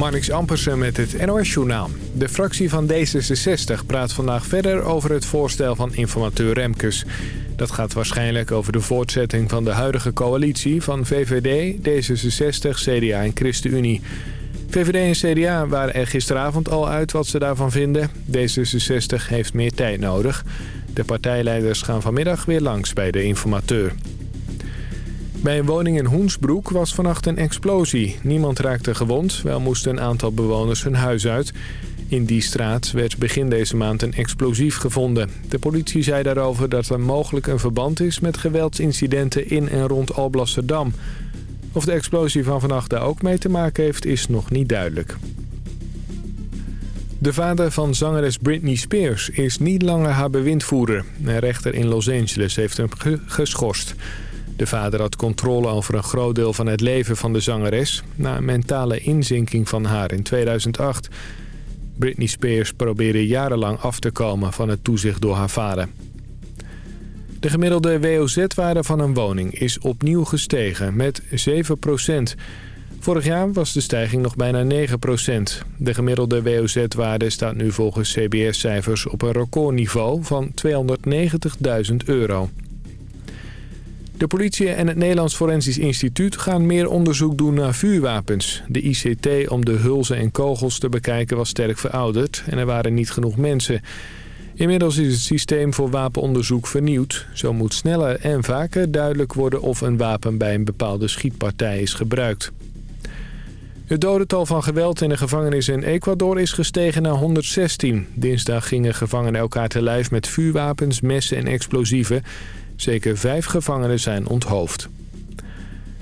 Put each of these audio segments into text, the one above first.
Marnix Ampersen met het NOS-journaal. De fractie van D66 praat vandaag verder over het voorstel van informateur Remkes. Dat gaat waarschijnlijk over de voortzetting van de huidige coalitie van VVD, D66, CDA en ChristenUnie. VVD en CDA waren er gisteravond al uit wat ze daarvan vinden. D66 heeft meer tijd nodig. De partijleiders gaan vanmiddag weer langs bij de informateur. Bij een woning in Hoensbroek was vannacht een explosie. Niemand raakte gewond, wel moesten een aantal bewoners hun huis uit. In die straat werd begin deze maand een explosief gevonden. De politie zei daarover dat er mogelijk een verband is met geweldsincidenten in en rond Alblasserdam. Of de explosie van vannacht daar ook mee te maken heeft, is nog niet duidelijk. De vader van zangeres Britney Spears is niet langer haar bewindvoerder. Een rechter in Los Angeles heeft hem geschorst. De vader had controle over een groot deel van het leven van de zangeres... na een mentale inzinking van haar in 2008. Britney Spears probeerde jarenlang af te komen van het toezicht door haar vader. De gemiddelde WOZ-waarde van een woning is opnieuw gestegen met 7% Vorig jaar was de stijging nog bijna 9% De gemiddelde WOZ-waarde staat nu volgens CBS-cijfers op een recordniveau van 290.000 euro. De politie en het Nederlands Forensisch Instituut gaan meer onderzoek doen naar vuurwapens. De ICT om de hulzen en kogels te bekijken was sterk verouderd en er waren niet genoeg mensen. Inmiddels is het systeem voor wapenonderzoek vernieuwd. Zo moet sneller en vaker duidelijk worden of een wapen bij een bepaalde schietpartij is gebruikt. Het dodental van geweld in de gevangenis in Ecuador is gestegen naar 116. Dinsdag gingen gevangenen elkaar te lijf met vuurwapens, messen en explosieven. Zeker vijf gevangenen zijn onthoofd.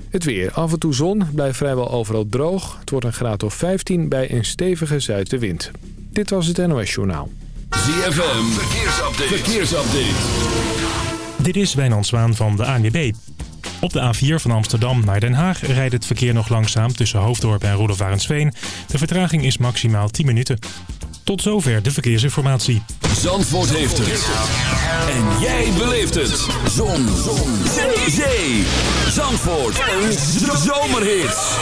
Het weer. Af en toe zon. Blijft vrijwel overal droog. Het wordt een graad of 15 bij een stevige zuidenwind. Dit was het NOS Journaal. ZFM. Verkeersupdate. Verkeersupdate. Dit is Wijnand Zwaan van de ANWB. Op de A4 van Amsterdam naar Den Haag rijdt het verkeer nog langzaam tussen Hoofddorp en Roelofarensveen. De vertraging is maximaal 10 minuten. Tot zover de verkeersinformatie. Zandvoort heeft het. En jij beleeft het. Zon. Zon. Zee. Zandvoort. Een zomerhit.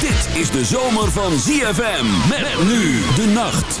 Dit is de zomer van ZFM. Met nu de nacht.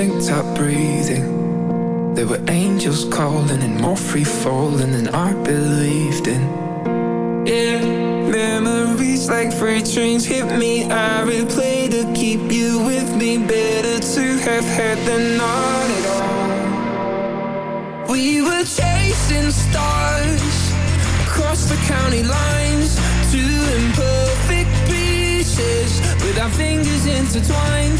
synced up breathing. There were angels calling and more free falling than I believed in. Yeah, memories like freight trains hit me. I replay to keep you with me. Better to have had than not at all. We were chasing stars across the county lines, two imperfect pieces with our fingers intertwined,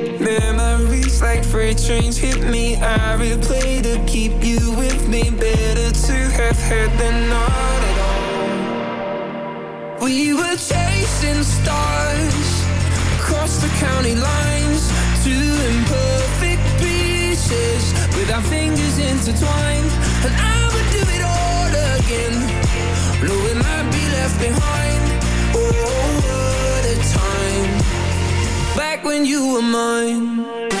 freight trains hit me. I replay to keep you with me. Better to have had than not at all. We were chasing stars. Across the county lines. Two imperfect pieces. With our fingers intertwined. And I would do it all again. Knowing I'd be left behind. Oh, what a time. Back when you were mine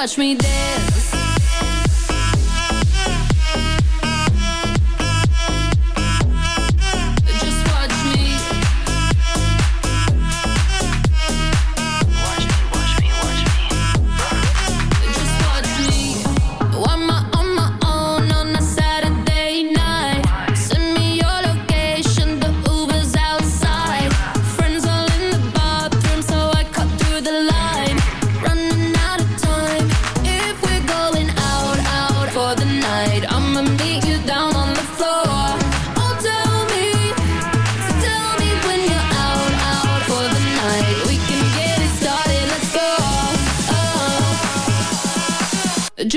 Watch me dance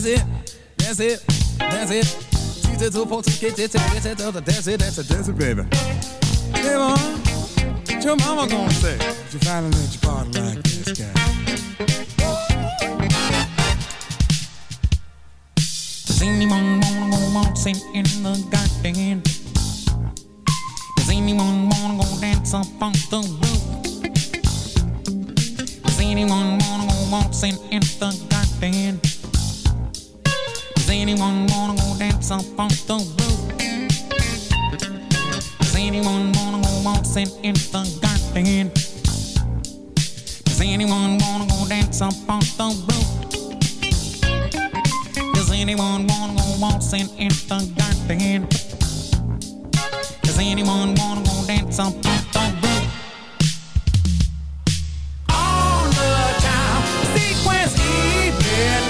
that's it, that's it, that's it. A two-point ticket, it's a, it's a, that's it, that's it, that's it, baby. Hey, mom, what your mama gonna say? If you finally let your body like this guy. Does anyone wanna go waltzing in the garden? Does anyone wanna go dance up on the roof? Does anyone wanna go waltzing in the garden? Does anyone wanna go dance up on the roof? Does anyone wanna go waltzing in the garden? Does anyone wanna go dance up on the roof? Does anyone wanna go waltzing in the garden? Does anyone wanna go dance up on the roof? On the time, sequence even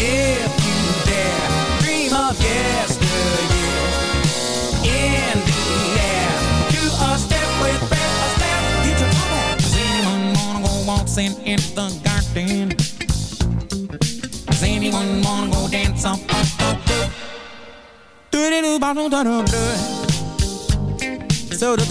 If you dare, dream of yesteryear. In the air, do a step with breath, a step, get your. Does anyone wanna go in the garden? Does anyone wanna go dance on the roof? So the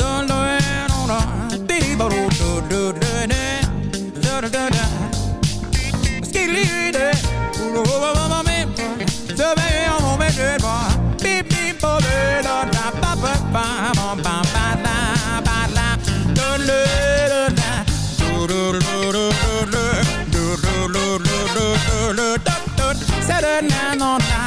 Saturday night on night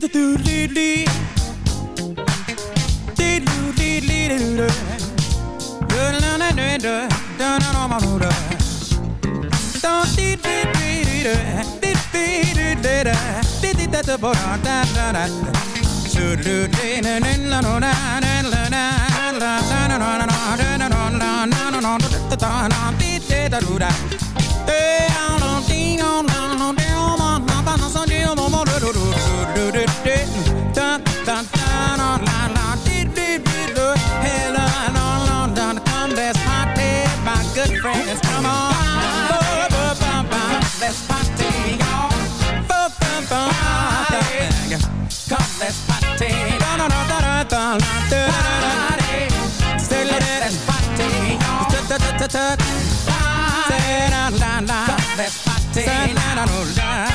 da da da Let's party. Let's party.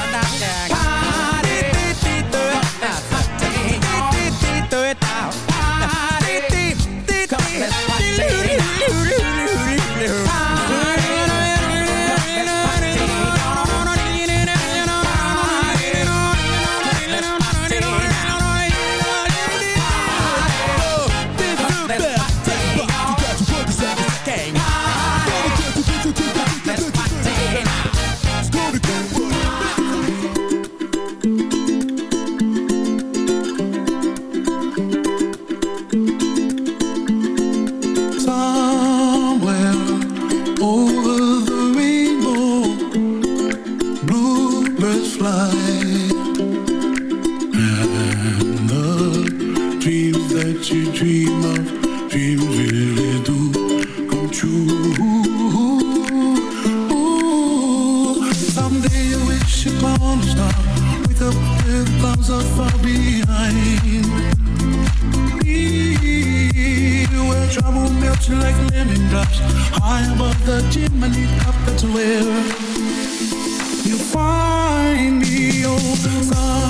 bombs now. Wake up, the bombs are far behind. We where trouble melts like lemon drops. High above the chimney top, that's where you find me, oh,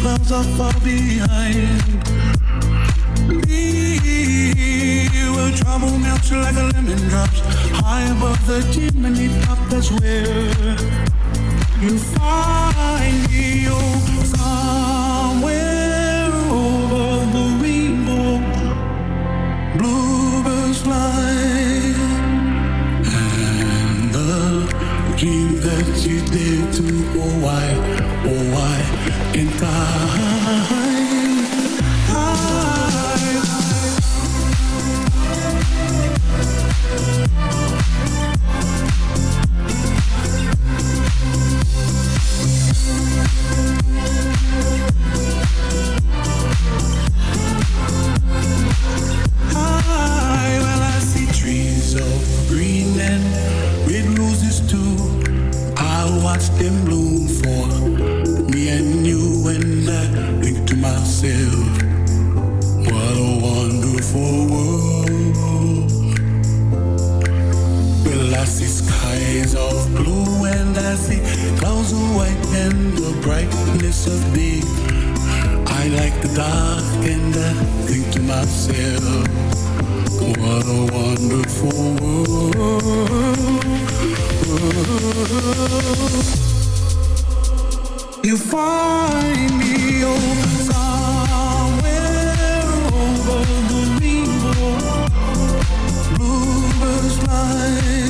clouds are far behind. We will trouble melts like a lemon drops high above the chimney top. That's where you find me. Oh, somewhere over the rainbow, bluebirds fly, and the dream that you did to. Oh, why, oh, why? in taal. falls away in the brightness of day. I like the dark and I think to myself, what a wonderful world. You find me over somewhere over the rainbow, bluebirds flying.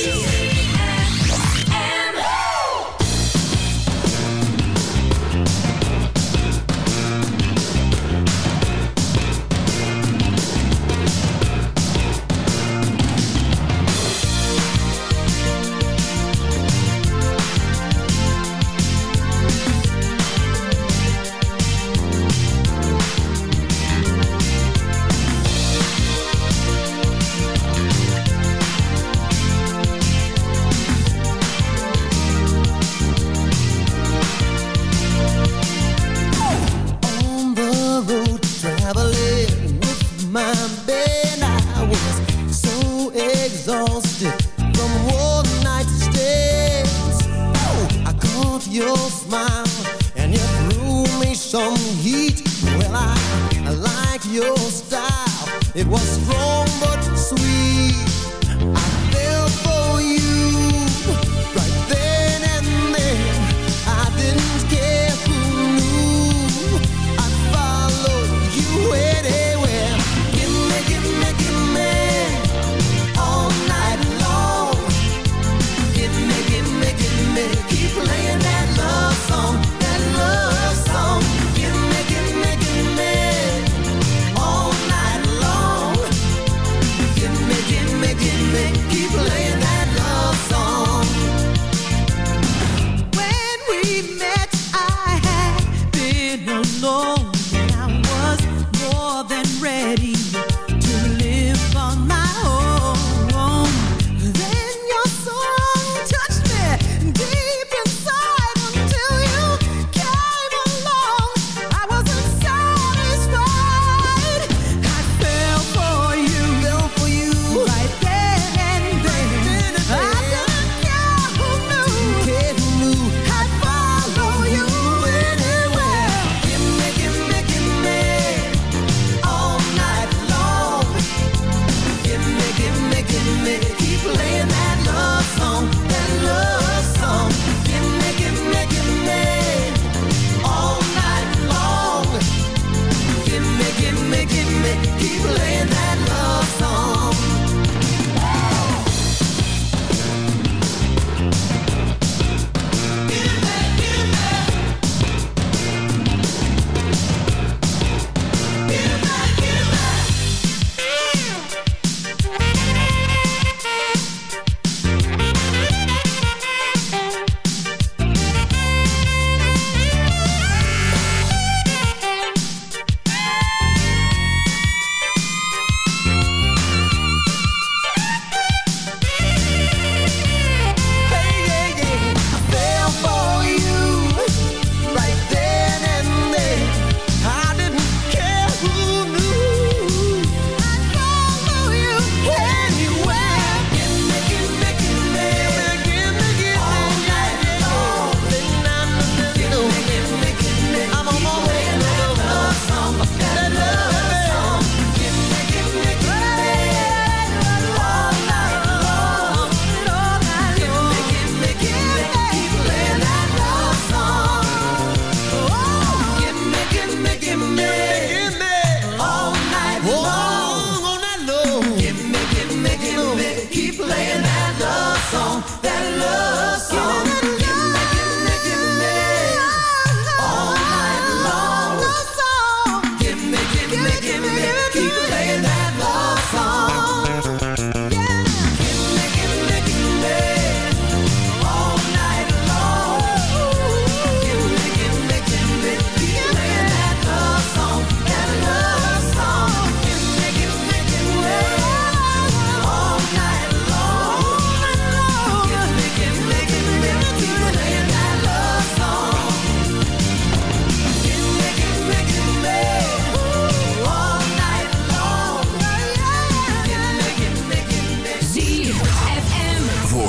my bed I was so exhausted From one night stands oh, I caught your smile And you threw me some heat. Well, I, like your style. It was strong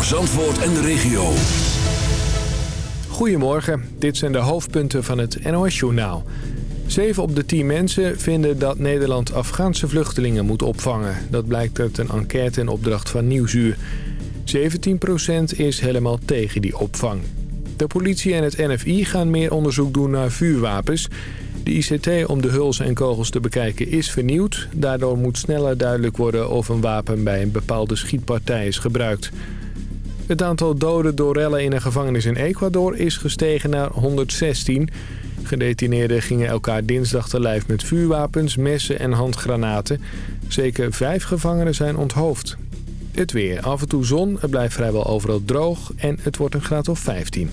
Zandvoort en de regio. Goedemorgen, dit zijn de hoofdpunten van het NOS-journaal. 7 op de 10 mensen vinden dat Nederland Afghaanse vluchtelingen moet opvangen. Dat blijkt uit een enquête en opdracht van Nieuwsuur. 17% is helemaal tegen die opvang. De politie en het NFI gaan meer onderzoek doen naar vuurwapens. De ICT om de hulzen en kogels te bekijken is vernieuwd. Daardoor moet sneller duidelijk worden of een wapen bij een bepaalde schietpartij is gebruikt. Het aantal doden door rellen in een gevangenis in Ecuador is gestegen naar 116. Gedetineerden gingen elkaar dinsdag te lijf met vuurwapens, messen en handgranaten. Zeker vijf gevangenen zijn onthoofd. Het weer. Af en toe zon, het blijft vrijwel overal droog en het wordt een graad of 15.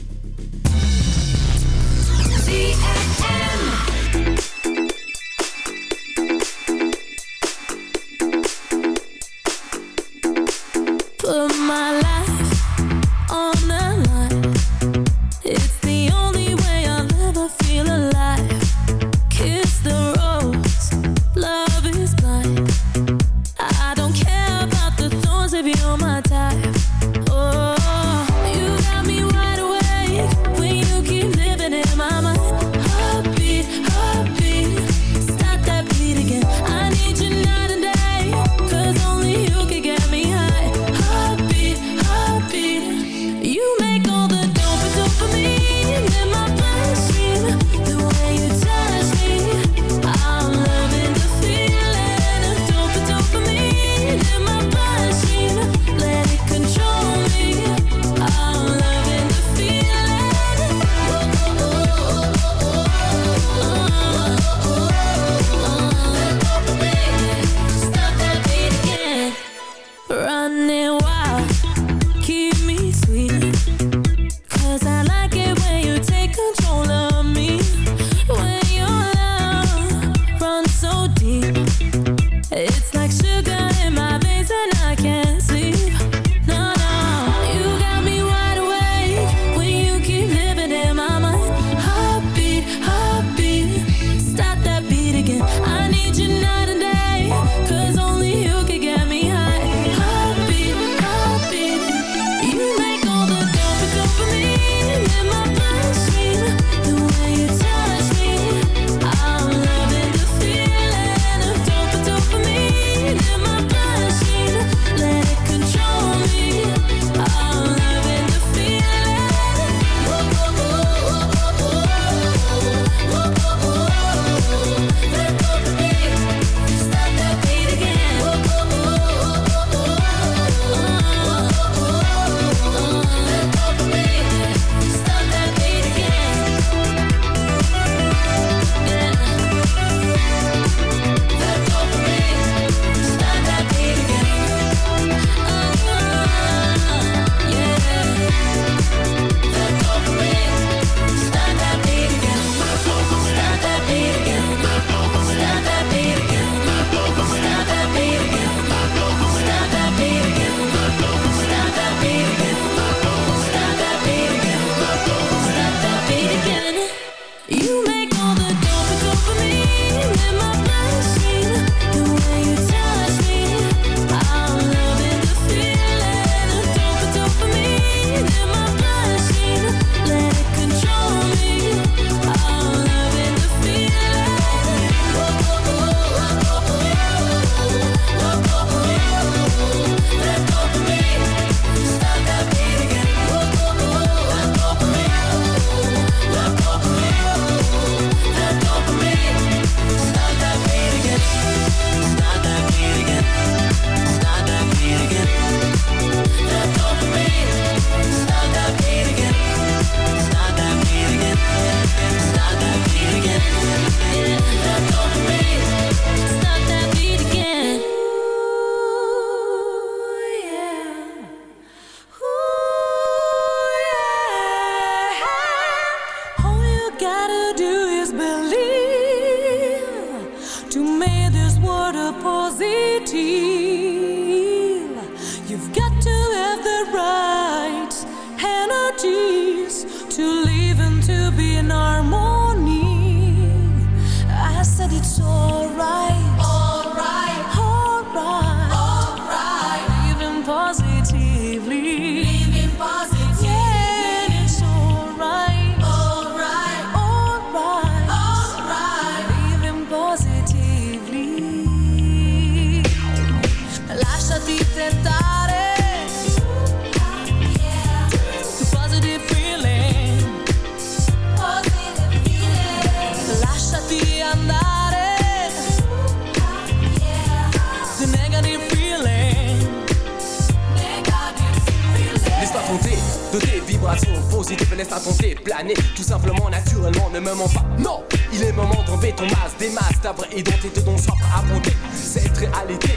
me laisse à tenter planer. Tout simplement, naturellement, ne me mens pas. Non, il est moment d'enlever ton masque. Des masques, ta vraie identité dont soif à affronter Cette réalité,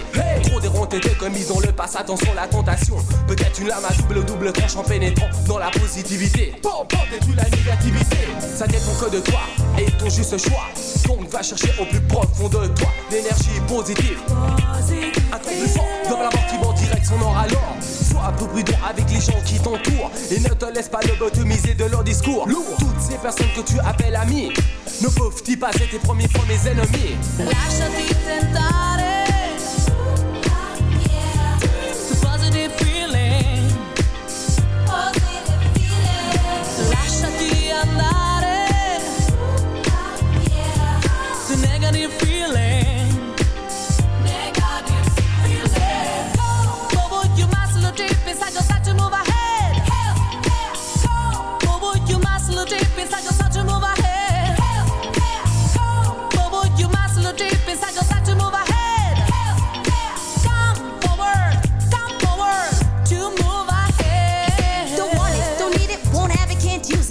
trop déronté de commis dans le passé. Attention la tentation, peut-être une lame à double double tranche En pénétrant dans la positivité. Bon, bon, détruis la négativité. Ça dépend que de toi et ton juste choix. Donc va chercher au plus profond de toi L'énergie positive, dans la tête, on aura l'or. Sois un peu prudent avec les gens qui t'entourent et ne te laisse pas lobotomiser de leur discours. Toutes ces personnes que tu appelles amis ne peuvent-ils pas être tes premiers premiers ennemis? Feeling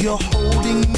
You're holding me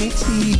me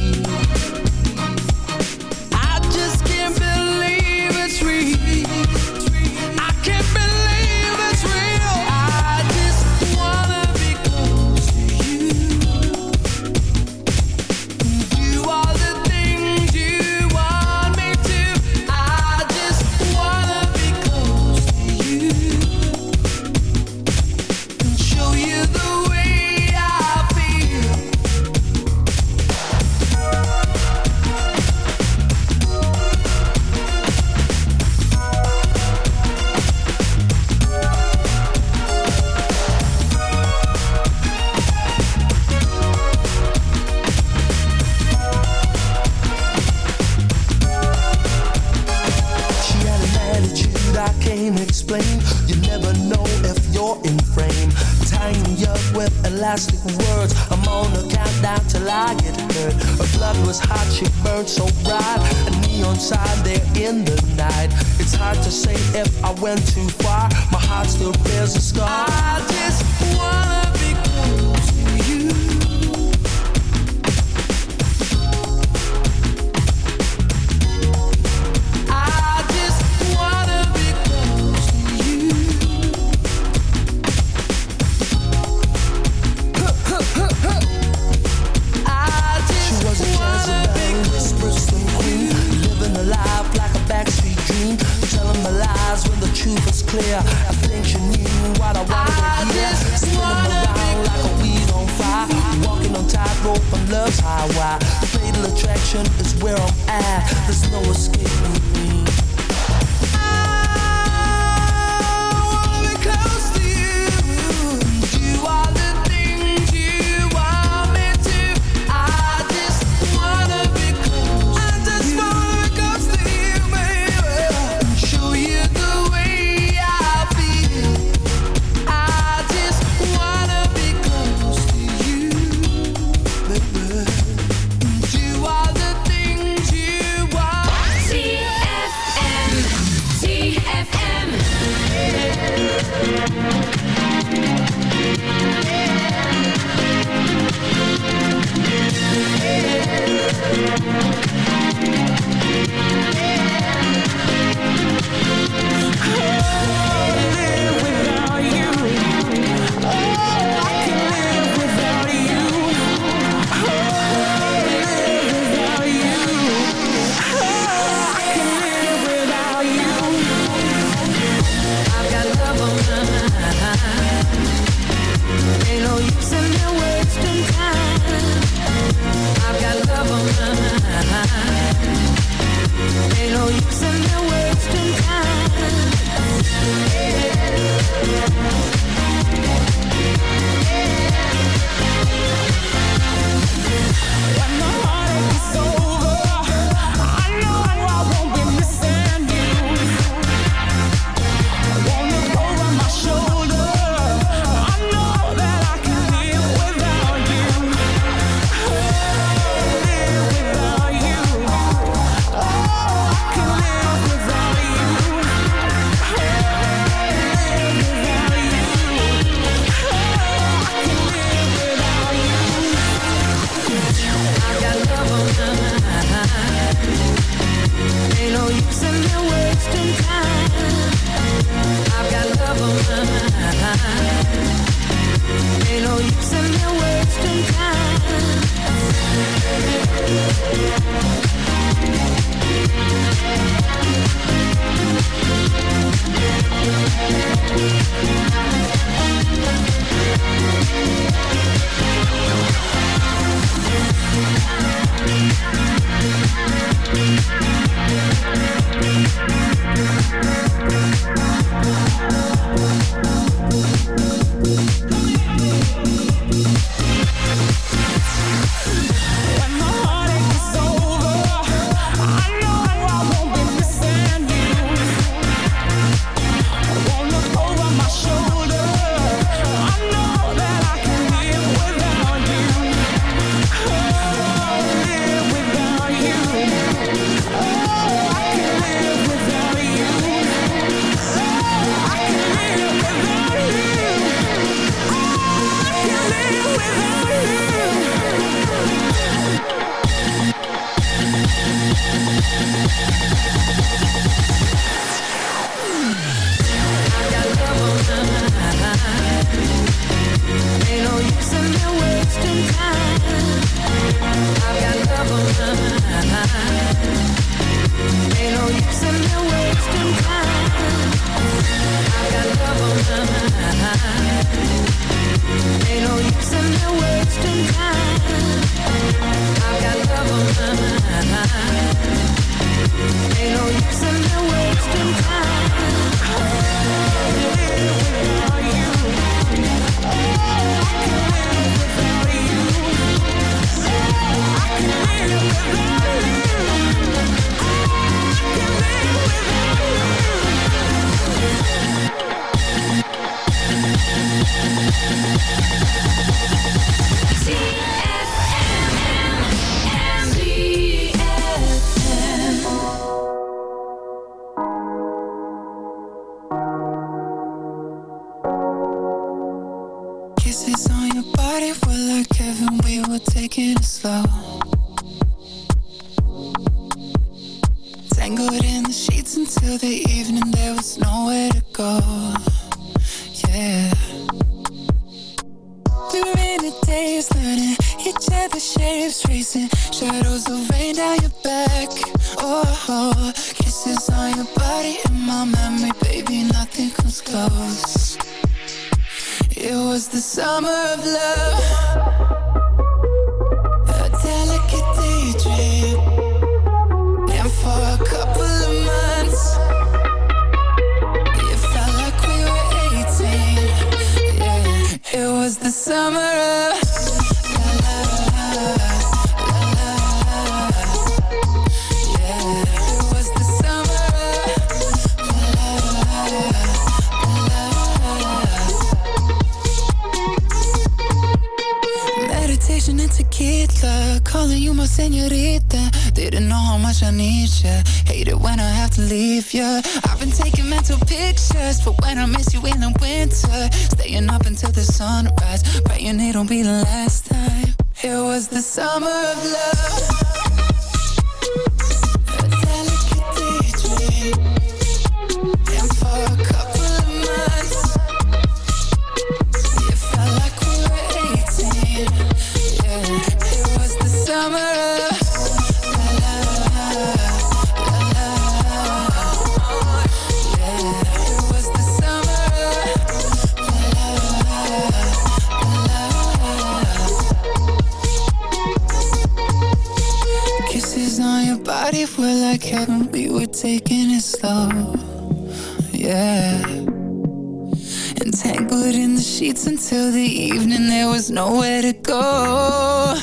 nights until the evening There was nowhere to go,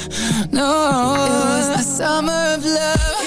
no. It was the summer of love.